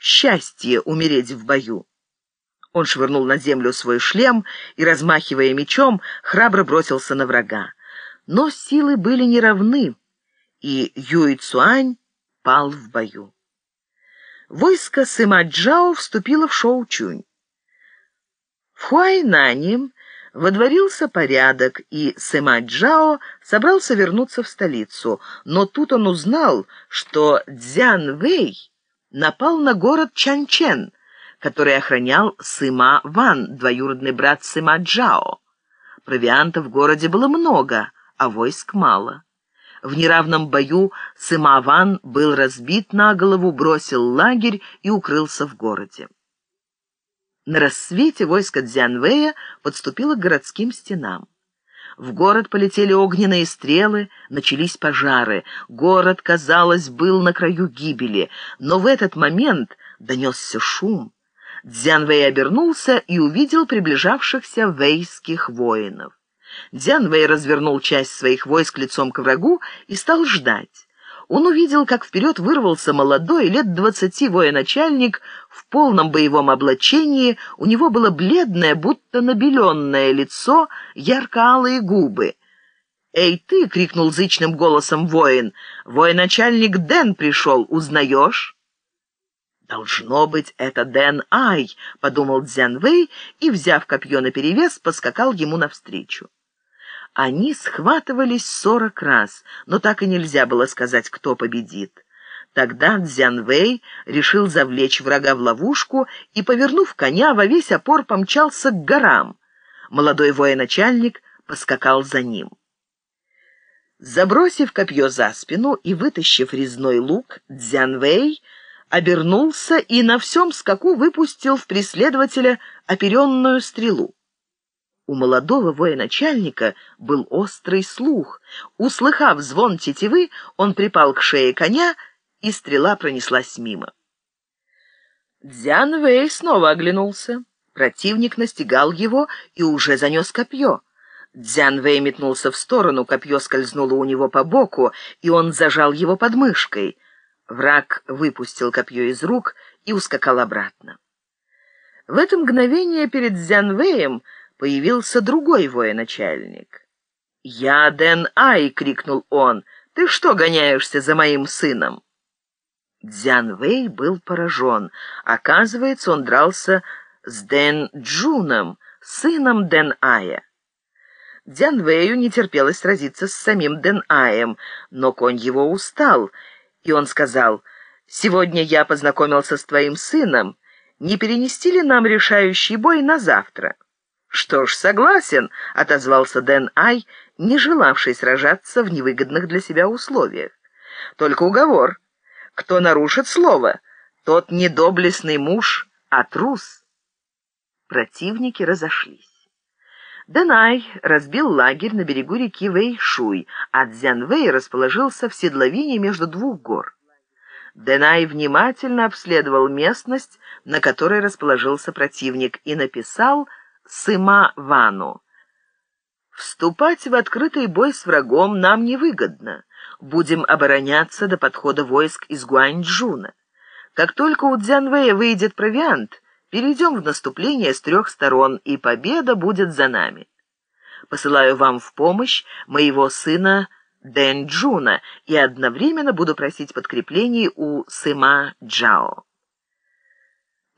счастье умереть в бою. Он швырнул на землю свой шлем и, размахивая мечом, храбро бросился на врага. Но силы были неравны, и Юй Цуань пал в бою. Войско Сыма Джао вступило в Шоучунь. В Хуайнане водворился порядок, и Сыма Джао собрался вернуться в столицу, но тут он узнал, что Дзян Вэй напал на город Чанчен, который охранял Сыма Ван, двоюродный брат Сыма Джао. Провианта в городе было много, а войск мало. В неравном бою Сыма Ван был разбит на голову, бросил лагерь и укрылся в городе. На рассвете войско Дзянвэя подступило к городским стенам. В город полетели огненные стрелы, начались пожары. Город, казалось, был на краю гибели, но в этот момент донесся шум. Дзянвэй обернулся и увидел приближавшихся вейских воинов. Дзянвэй развернул часть своих войск лицом к врагу и стал ждать он увидел, как вперед вырвался молодой, лет двадцати военачальник в полном боевом облачении, у него было бледное, будто набеленное лицо, ярко-алые губы. «Эй, ты!» — крикнул зычным голосом воин. «Военачальник Дэн пришел, узнаешь?» «Должно быть, это Дэн Ай», — подумал Дзян Вэй и, взяв копье наперевес, поскакал ему навстречу. Они схватывались сорок раз, но так и нельзя было сказать, кто победит. Тогда Дзянвэй решил завлечь врага в ловушку и, повернув коня, во весь опор помчался к горам. Молодой военачальник поскакал за ним. Забросив копье за спину и вытащив резной лук, Дзянвэй обернулся и на всем скаку выпустил в преследователя оперенную стрелу. У молодого военачальника был острый слух. Услыхав звон тетивы, он припал к шее коня, и стрела пронеслась мимо. Дзян Вэй снова оглянулся. Противник настигал его и уже занес копье. Дзян Вэй метнулся в сторону, копье скользнуло у него по боку, и он зажал его под мышкой. Враг выпустил копье из рук и ускакал обратно. В это мгновение перед Дзян Вэем появился другой военачальник. «Я Дэн Ай!» — крикнул он. «Ты что гоняешься за моим сыном?» Дзян Вэй был поражен. Оказывается, он дрался с Дэн Джуном, сыном Дэн Ая. Дзян Вэю не терпелось сразиться с самим Дэн Аем, но конь его устал, и он сказал, «Сегодня я познакомился с твоим сыном. Не перенести ли нам решающий бой на завтра?» «Что ж, согласен», — отозвался Дэн Ай, не желавший сражаться в невыгодных для себя условиях. «Только уговор. Кто нарушит слово, тот не доблестный муж, а трус». Противники разошлись. Дэнай разбил лагерь на берегу реки Вэйшуй, а Цзянвэй расположился в седловине между двух гор. Дэнай внимательно обследовал местность, на которой расположился противник, и написал — Сыма Вану. Вступать в открытый бой с врагом нам невыгодно. Будем обороняться до подхода войск из Гуанчжуна. Как только у Дзянвэя выйдет провиант, перейдем в наступление с трех сторон, и победа будет за нами. Посылаю вам в помощь моего сына Дэн Джуна и одновременно буду просить подкреплений у Сыма Джао.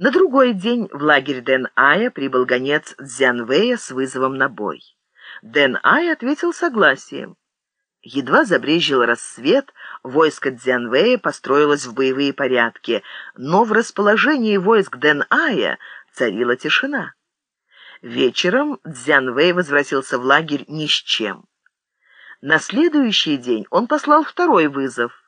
На другой день в лагерь Дэн-Ая прибыл гонец Цзянвэя с вызовом на бой. Дэн-Ай ответил согласием. Едва забрезжил рассвет, войско Дзянвэя построилось в боевые порядки, но в расположении войск Дэн-Ая царила тишина. Вечером Дзянвэй возвратился в лагерь ни с чем. На следующий день он послал второй вызов.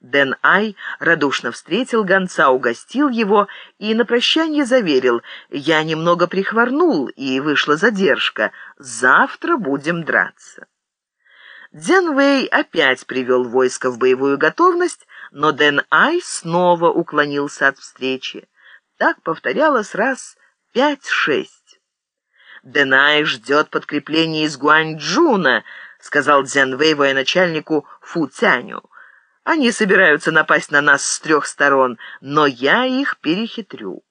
Дэн Ай радушно встретил гонца, угостил его и на прощание заверил, «Я немного прихворнул, и вышла задержка. Завтра будем драться». Дзян Вэй опять привел войско в боевую готовность, но Дэн Ай снова уклонился от встречи. Так повторялось раз пять-шесть. «Дэн Ай ждет подкрепления из Гуанчжуна», — сказал Дзян Вэй военачальнику Фу Цяню. Они собираются напасть на нас с трех сторон, но я их перехитрю.